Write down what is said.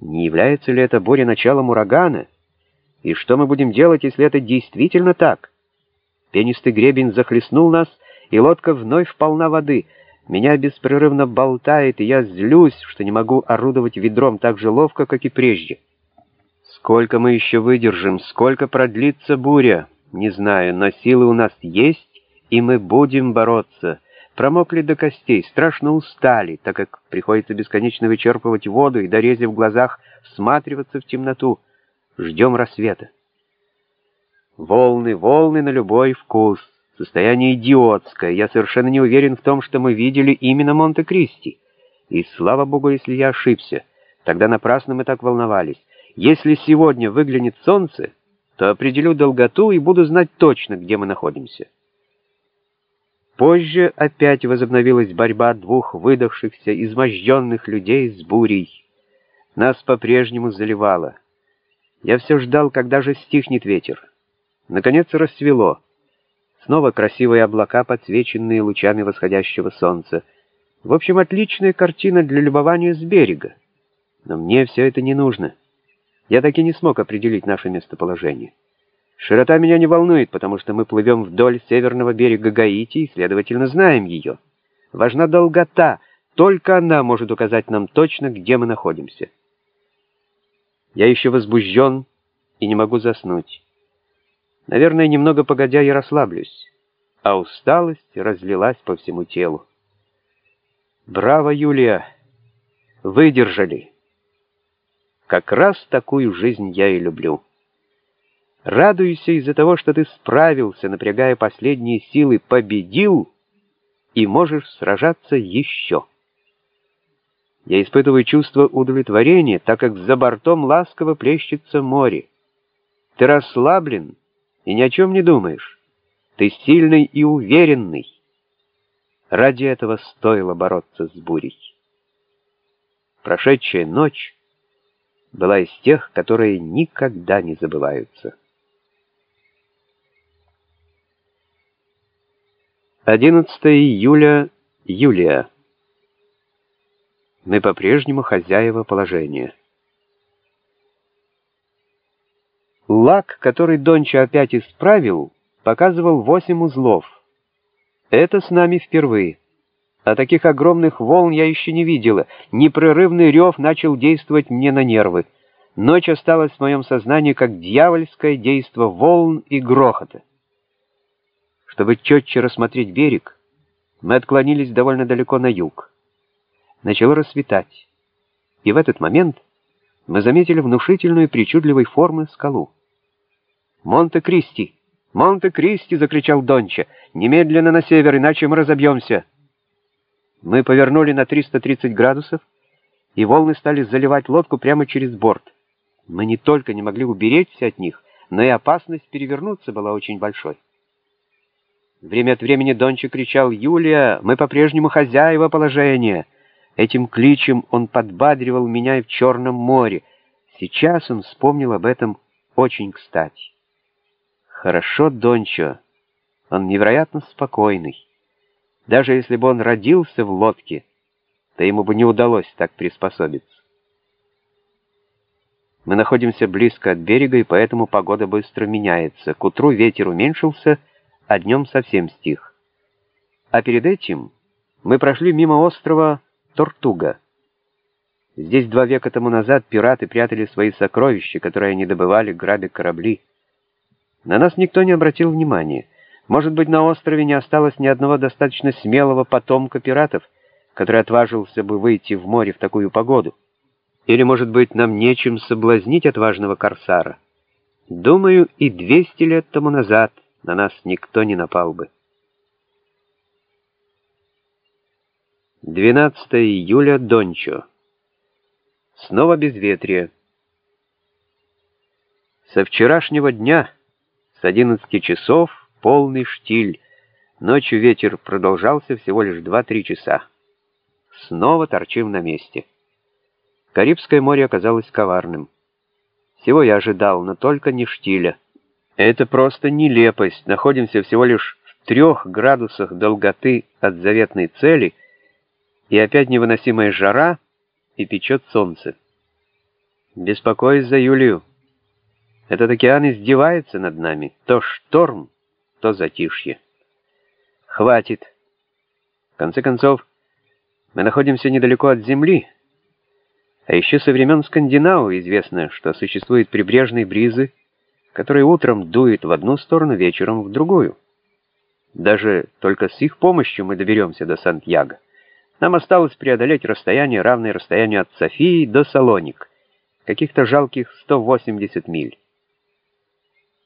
Не является ли это буря началом урагана? И что мы будем делать, если это действительно так? Пенистый гребень захлестнул нас, и лодка вновь полна воды. Меня беспрерывно болтает, и я злюсь, что не могу орудовать ведром так же ловко, как и прежде. Сколько мы еще выдержим, сколько продлится буря, не знаю, но силы у нас есть, и мы будем бороться. Промокли до костей, страшно устали, так как приходится бесконечно вычерпывать воду и, дорезя в глазах, всматриваться в темноту. Ждем рассвета. Волны, волны на любой вкус. Состояние идиотское. Я совершенно не уверен в том, что мы видели именно Монте-Кристи. И слава богу, если я ошибся. Тогда напрасно мы так волновались. Если сегодня выглянет солнце, то определю долготу и буду знать точно, где мы находимся. Позже опять возобновилась борьба двух выдохшихся, изможденных людей с бурей. Нас по-прежнему заливало. Я все ждал, когда же стихнет ветер. Наконец рассвело. Снова красивые облака, подсвеченные лучами восходящего солнца. В общем, отличная картина для любования с берега. Но мне все это не нужно. Я так и не смог определить наше местоположение. Широта меня не волнует, потому что мы плывем вдоль северного берега Гаити и, следовательно, знаем ее. Важна долгота, только она может указать нам точно, где мы находимся. Я еще возбужден и не могу заснуть. Наверное, немного погодя я расслаблюсь, а усталость разлилась по всему телу. Браво, Юлия! Выдержали! Как раз такую жизнь я и люблю. Радуйся из-за того, что ты справился, напрягая последние силы, победил и можешь сражаться еще. Я испытываю чувство удовлетворения, так как за бортом ласково плещется море. Ты расслаблен, и ни о чем не думаешь. Ты сильный и уверенный. Ради этого стоило бороться с бурей. Прошедшая ночь была из тех, которые никогда не забываются. 11 июля, Юлия. Мы по-прежнему хозяева положения. Лак, который Донча опять исправил, показывал восемь узлов. Это с нами впервые. А таких огромных волн я еще не видела. Непрерывный рев начал действовать мне на нервы. Ночь осталась в моем сознании как дьявольское действо волн и грохота. Чтобы четче рассмотреть берег, мы отклонились довольно далеко на юг. Начало рассветать, и в этот момент мы заметили внушительную причудливой формы скалу. «Монте-Кристи! Монте-Кристи!» — закричал Донча. «Немедленно на север, иначе мы разобьемся!» Мы повернули на 330 градусов, и волны стали заливать лодку прямо через борт. Мы не только не могли уберечься от них, но и опасность перевернуться была очень большой. Время от времени Донча кричал «Юлия, мы по-прежнему хозяева положения!» Этим кличем он подбадривал меня и в Черном море. Сейчас он вспомнил об этом очень кстати. Хорошо, Дончо. Он невероятно спокойный. Даже если бы он родился в лодке, то ему бы не удалось так приспособиться. Мы находимся близко от берега, и поэтому погода быстро меняется. К утру ветер уменьшился, а днем совсем стих. А перед этим мы прошли мимо острова Тортуга. Здесь два века тому назад пираты прятали свои сокровища, которые они добывали, грабя корабли. На нас никто не обратил внимания. Может быть, на острове не осталось ни одного достаточно смелого потомка пиратов, который отважился бы выйти в море в такую погоду. Или, может быть, нам нечем соблазнить отважного корсара. Думаю, и 200 лет тому назад на нас никто не напал бы. 12 июля, Дончо. Снова безветрие. Со вчерашнего дня... С 11 часов полный штиль. Ночью ветер продолжался всего лишь 2-3 часа. Снова торчим на месте. Карибское море оказалось коварным. Всего я ожидал, но только не штиля. Это просто нелепость. Находимся всего лишь в трех градусах долготы от заветной цели, и опять невыносимая жара, и печет солнце. Беспокоюсь за Юлию. Этот океан издевается над нами. То шторм, то затишье. Хватит. В конце концов, мы находимся недалеко от Земли. А еще со времен Скандинаву известно, что существуют прибрежные бризы, которые утром дуют в одну сторону, вечером в другую. Даже только с их помощью мы доберемся до Сантьяго. Нам осталось преодолеть расстояние, равное расстоянию от Софии до Салоник, каких-то жалких 180 миль.